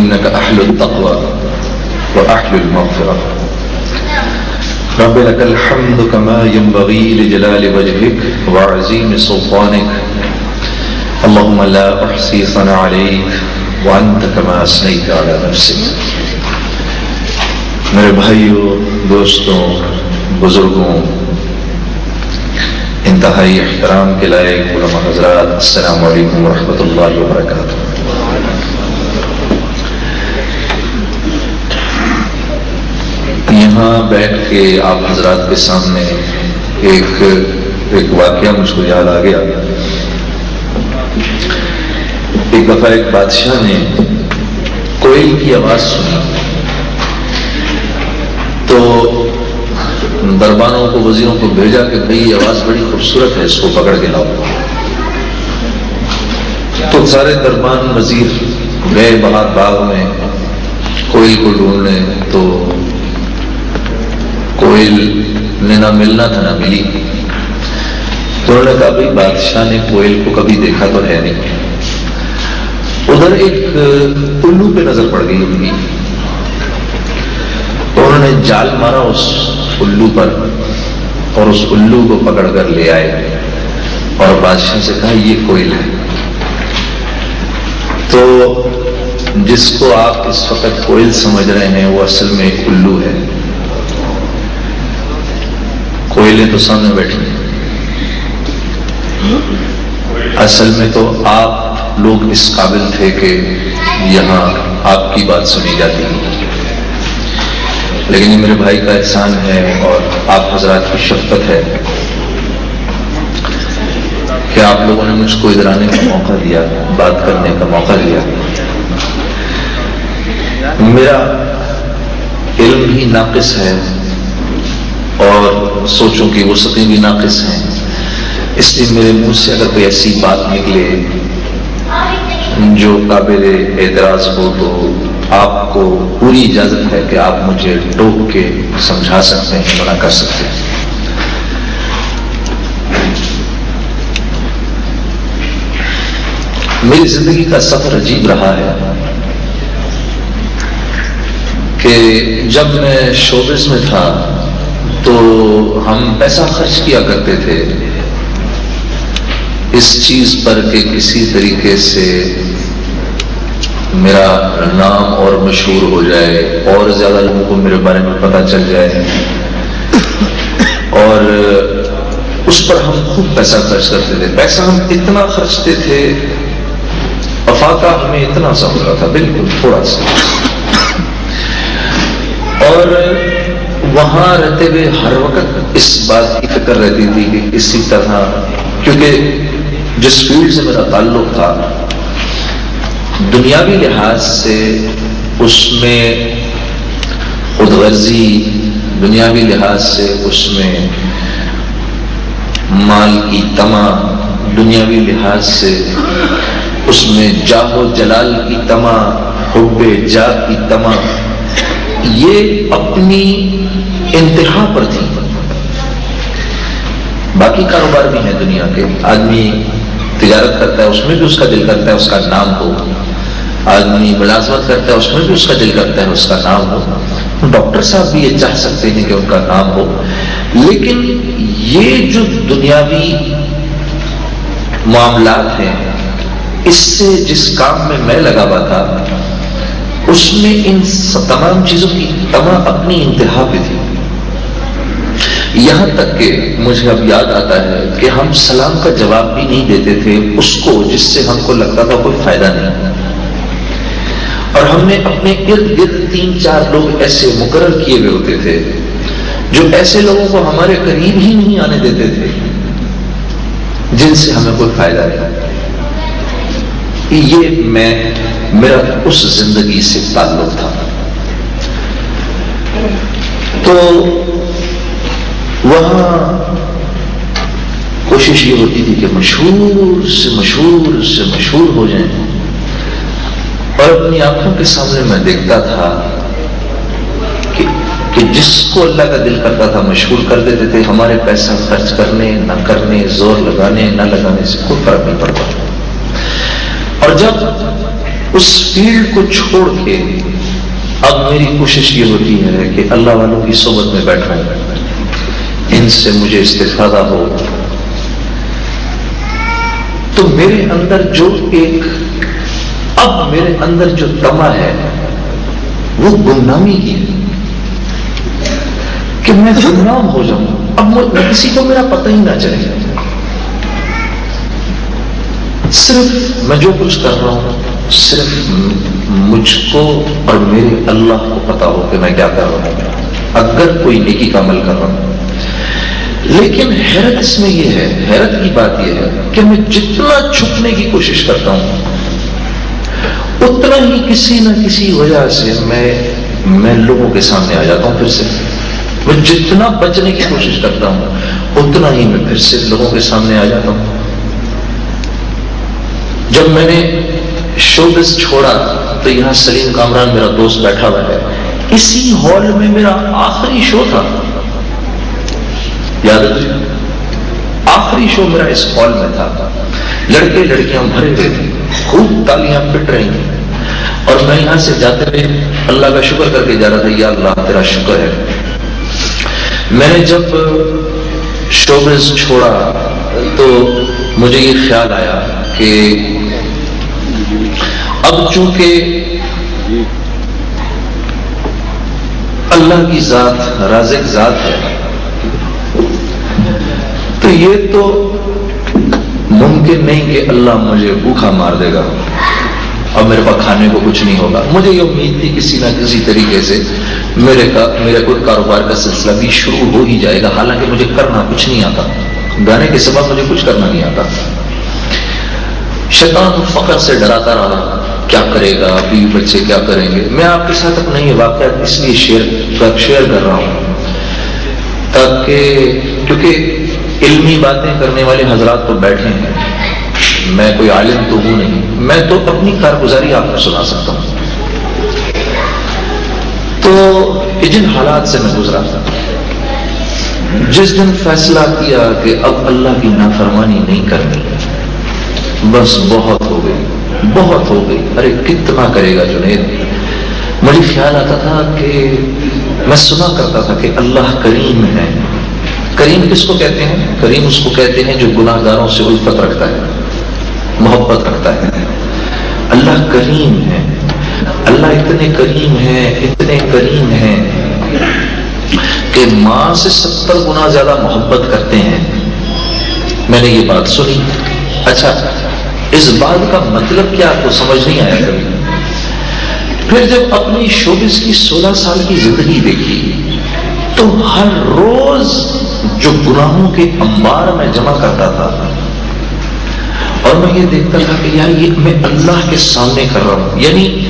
إنك أحل التقوى وأحل المغفرة. رب لك الحمد كما ينبغي لجلال وجهك وعزيم سلطانك. اللهم لا أحصي صنع عليك وأنت كما أثنيت على نفسك. میرے بھائیوں دوستوں بزرگوں، انتہائی احترام کے لائق علماء حضرات، السلام علیکم ورحمۃ اللہ وبرکاتہ۔ یہاں بیٹھ کے آپ حضرات کے سامنے ایک ایک واقعہ مجھ کو یاد آ گیا۔ ایک دفعہ ایک بادشاہ نے کوئل کی آواز سنی۔ تو دربانوں کو، وزیروں کو بھیجا کہ بھائی یہ آواز بڑی خوبصورت ہے، اس کو پکڑ کے لاؤ۔ تو سارے دربان وزیر گئے باہر باغ میں کوئل کو ڈھونڈنے، تو کوئل نے نہ ملنا تھا نہ ملی۔ تو انہوں نے کہا بھائی بادشاہ نے کوئل کو کبھی دیکھا تو ہے نہیں۔ ادھر ایک الو پہ نظر پڑ گئی ان کی۔ تو انہوں نے جال مارا اس الو پر اور اس الو کو پکڑ کر لے آئے۔ اور بادشاہ سے کہا، یہ کوئل ہے۔ تو جس کو آپ اس وقت کوئل سمجھ رہے ہیں، وہ اصل میں ایک الو ہے۔ کوئلیں تو سامنے بیٹھی اصل میں تو آپ لوگ اس قابل تھے کہ یہاں آپ کی بات سنی جاتی۔ لیکن یہ میرے بھائی کا احسان ہے اور آپ حضرات کی شفقت ہے کہ آپ لوگوں نے مجھ کو ادھر آنے کا موقع دیا، بات کرنے کا موقع دیا۔ میرا علم بھی ناقص ہے۔ اور سوچوں کی وسطیں بھی ناقص ہیں۔ اس لیے میرے منہ سے اگر کوئی ایسی بات نکلے جو قابل اعتراض ہو تو آپ کو پوری اجازت ہے کہ آپ مجھے ٹوک کے سمجھا سکتے ہیں، منع کر سکتے ہیں۔ میری زندگی کا سفر عجیب رہا ہے کہ جب میں شوبس میں تھا تو ہم پیسہ خرچ کیا کرتے تھے۔ اس چیز پر کہ کسی طریقے سے میرا نام اور مشہور ہو جائے، اور زیادہ لوگوں کو میرے بارے میں پتہ چل جائے۔ اور اس پر ہم خوب پیسہ خرچ کرتے تھے۔ پیسہ ہم اتنا خرچتے تھے افاقہ ہمیں اتنا سا ہوتا تھا، بالکل تھوڑا سا۔ اور وہاں رہتے ہوئے ہر وقت اس بات کی فکر رہتی تھی کہ اسی طرح، کیونکہ جس فیلڈ سے میرا تعلق تھا، دنیاوی لحاظ سے اس میں خود غرضی، دنیاوی لحاظ سے اس میں مال کی تما دنیاوی لحاظ سے اس میں جاہ و جلال کی تما حب جا کی تما یہ اپنی انتہا پر تھی۔ باقی کاروبار بھی ہیں دنیا کے۔ آدمی تجارت کرتا ہے، اس میں بھی اس کا دل کرتا ہے، اس کا نام ہو۔ آدمی ملازمت کرتا ہے، اس میں بھی اس کا دل کرتا ہے، اس کا نام ہو۔ ڈاکٹر صاحب بھی یہ چاہ سکتے ہیں کہ ان کا نام ہو۔ لیکن یہ جو دنیاوی معاملات ہیں، اس سے جس کام میں میں لگا ہوا تھا، اس میں ان تمام چیزوں کی تمام اپنی انتہا پہ تھی۔ یہاں تک کہ مجھے اب یاد آتا ہے کہ ہم سلام کا جواب بھی نہیں دیتے تھے اس کو جس سے ہم کو لگتا تھا کوئی فائدہ نہیں۔ اور ہم نے اپنے ارد گرد تین چار لوگ ایسے مقرر کیے ہوئے ہوتے تھے جو ایسے لوگوں کو ہمارے قریب ہی نہیں آنے دیتے تھے، جن سے ہمیں کوئی فائدہ نہیں۔ یہ میں، میرا اس زندگی سے تعلق تھا۔ تو وہاں کوشش یہ ہوتی تھی کہ مشہور سے مشہور سے مشہور ہو جائیں اور اپنی آنکھوں کے سامنے میں دیکھتا تھا کہ کہ جس کو اللہ کا دل کرتا تھا مشہور کر دیتے تھے، ہمارے پیسہ خرچ کرنے، نہ کرنے، زور لگانے، نہ لگانے سے کوئی فرق نہیں پڑتا۔ اور جب اس فیلڈ کو چھوڑ کے اب میری کوشش یہ ہوتی ہے کہ اللہ والوں کی صحبت میں بیٹھا ان سے مجھے استفادہ ہو۔ تو میرے اندر جو ایک، اب میرے اندر جو تما ہے، وہ گمنامی کی ہے۔ کہ میں گمنام ہو جاؤں۔ اب کسی کو میرا پتہ ہی نہ چلے۔ صرف میں جو کچھ کر رہا ہوں، صرف مجھ کو اور میرے اللہ کو پتا ہو کہ میں کیا کر رہا ہوں۔ اگر کوئی نیکی کا عمل کر رہا ہوں لیکن حیرت اس میں یہ ہے، حیرت کی بات یہ ہے کہ میں جتنا چھپنے کی کوشش کرتا ہوں، اتنا ہی کسی نہ کسی وجہ سے میں میں لوگوں کے سامنے آ جاتا ہوں پھر سے۔ میں جتنا بچنے کی کوشش کرتا ہوں، اتنا ہی میں پھر سے لوگوں کے سامنے آ جاتا ہوں۔ جب میں نے شوبس چھوڑا تو یہاں سلیم کامران میرا دوست بیٹھا ہوا ہے۔ اسی ہال میں میرا آخری شو تھا۔ یاد ہے آخری شو میرا اس ہال میں تھا۔ لڑکے لڑکیاں بھرے ہوئے تھے، خوب تالیاں پٹ رہی تھیں۔ اور میں یہاں سے جاتے ہوئے اللہ کا شکر کر کے جا رہا تھا، یا اللہ، تیرا شکر ہے۔ میں نے جب شوبز چھوڑا تو مجھے یہ خیال آیا کہ اب چونکہ اللہ کی ذات، رازق ذات ہے تو یہ تو ممکن نہیں کہ اللہ مجھے بھوکھا مار دے گا اور میرے پاس کھانے کو کچھ نہیں ہوگا۔ مجھے یہ امید تھی کسی نہ کسی طریقے سے میرے کا میرے کوئی کاروبار کا سلسلہ بھی شروع ہو ہی جائے گا۔ حالانکہ مجھے کرنا کچھ نہیں آتا۔ گانے کے سبب مجھے کچھ کرنا نہیں آتا۔ شیطان فخر سے ڈراتا رہا۔ کیا کرے گا؟ بیوی بچے کیا کریں گے؟ میں آپ کے ساتھ اپنا یہ واقعہ اس لیے شیئر شیئر کر رہا ہوں تاکہ کیونکہ علمی باتیں کرنے والے حضرات تو بیٹھے ہیں۔ میں کوئی عالم تو ہوں نہیں۔ میں تو اپنی کارگزاری آپ کو سنا سکتا ہوں۔ تو جن حالات سے میں گزرا تھا۔ جس دن فیصلہ کیا کہ اب اللہ کی نافرمانی نہیں کرنی۔ بس بہت ہو گئی۔ بہت ہو گئی۔ ارے کتنا کرے گا جنید؟ مجھے خیال آتا تھا کہ میں سنا کرتا تھا کہ اللہ کریم ہے۔ کریم کس کو کہتے ہیں؟ کریم اس کو کہتے ہیں جو گناہ گاروں سے الفت رکھتا ہے، محبت رکھتا ہے۔ اللہ کریم ہے۔ اللہ اتنے کریم ہے، اتنے کریم ہے کہ ماں سے ستر گنا زیادہ محبت کرتے ہیں۔ میں نے یہ بات سنی۔ اچھا اس بات کا مطلب کیا آپ کو سمجھ نہیں آیا کبھی؟ پھر جب اپنی شوبس کی سولہ سال کی زندگی دیکھی تو ہر روز جو گناہوں کے انبار میں جمع کرتا تھا۔ اور میں یہ دیکھتا تھا کہ یار یہ میں اللہ کے سامنے کر رہا ہوں۔ یعنی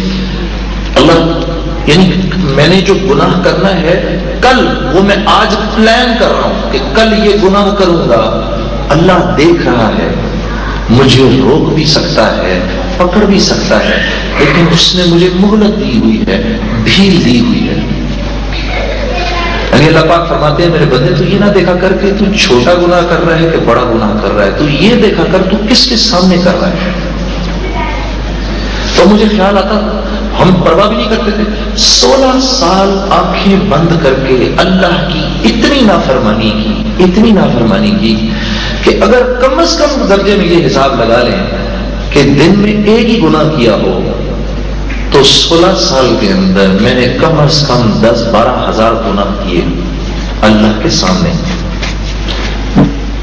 اللہ یعنی میں نے جو گناہ کرنا ہے، کل وہ میں آج پلان کر رہا ہوں کہ کل یہ گناہ کروں گا۔ اللہ دیکھ رہا ہے۔ مجھے روک بھی سکتا ہے، پکڑ بھی سکتا ہے، لیکن اس نے مجھے مہلت دی ہوئی ہے، بھیل دی ہوئی ہے۔ یعنی اللہ پاک فرماتے ہیں، میرے بندے، تو یہ نہ دیکھا کر کہ تو چھوٹا گناہ کر رہا ہے کہ بڑا گناہ کر رہا ہے۔ تو یہ دیکھا کر تو کس کے سامنے کر رہا ہے۔ تو مجھے خیال آتا، ہم پرواہ بھی نہیں کرتے تھے۔ سولہ سال آنکھیں بند کر کے اللہ کی اتنی نافرمانی کی، اتنی نافرمانی کی کہ اگر کم از کم درجے میں یہ حساب لگا لیں کہ دن میں ایک ہی گناہ کیا ہو تو سولہ سال کے اندر میں نے کم از کم دس بارہ ہزار گناہ کیے اللہ کے سامنے۔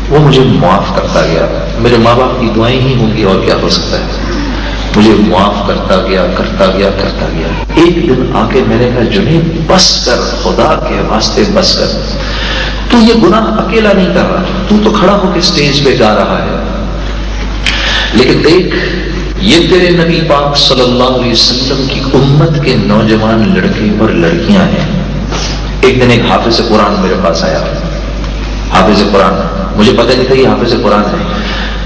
وہ مجھے معاف کرتا گیا۔ میرے ماں باپ کی دعائیں ہی ہوں گی اور کیا ہو سکتا ہے؟ مجھے معاف کرتا گیا کرتا گیا کرتا گیا۔ ایک دن آ کے میں نے کہا جنہیں بس کر، خدا کے واسطے بس کر۔ تو یہ گناہ اکیلا نہیں کر رہا۔ تو تو کھڑا ہو کے اسٹیج پہ گا رہا ہے۔ لیکن دیکھ یہ تیرے نبی پاک صلی اللہ علیہ وسلم کی امت کے نوجوان لڑکے اور لڑکیاں ہیں۔ ایک دن ایک حافظ قرآن میرے پاس آیا۔ حافظ قرآن، مجھے پتہ نہیں تھا یہ حافظ قرآن ہے۔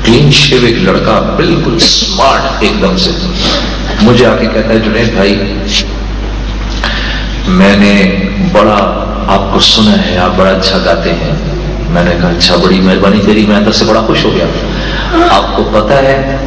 کلین شیو ایک لڑکا بالکل سمارٹ ایک دم سے۔ مجھے آ کے کہتا ہے، جنید بھائی، میں نے بڑا آپ کو سنا ہے، آپ بڑا اچھا گاتے ہیں۔ میں نے کہا اچھا بڑی مہربانی تیری، میں اندر سے بڑا خوش ہو گیا۔ آپ کو پتا ہے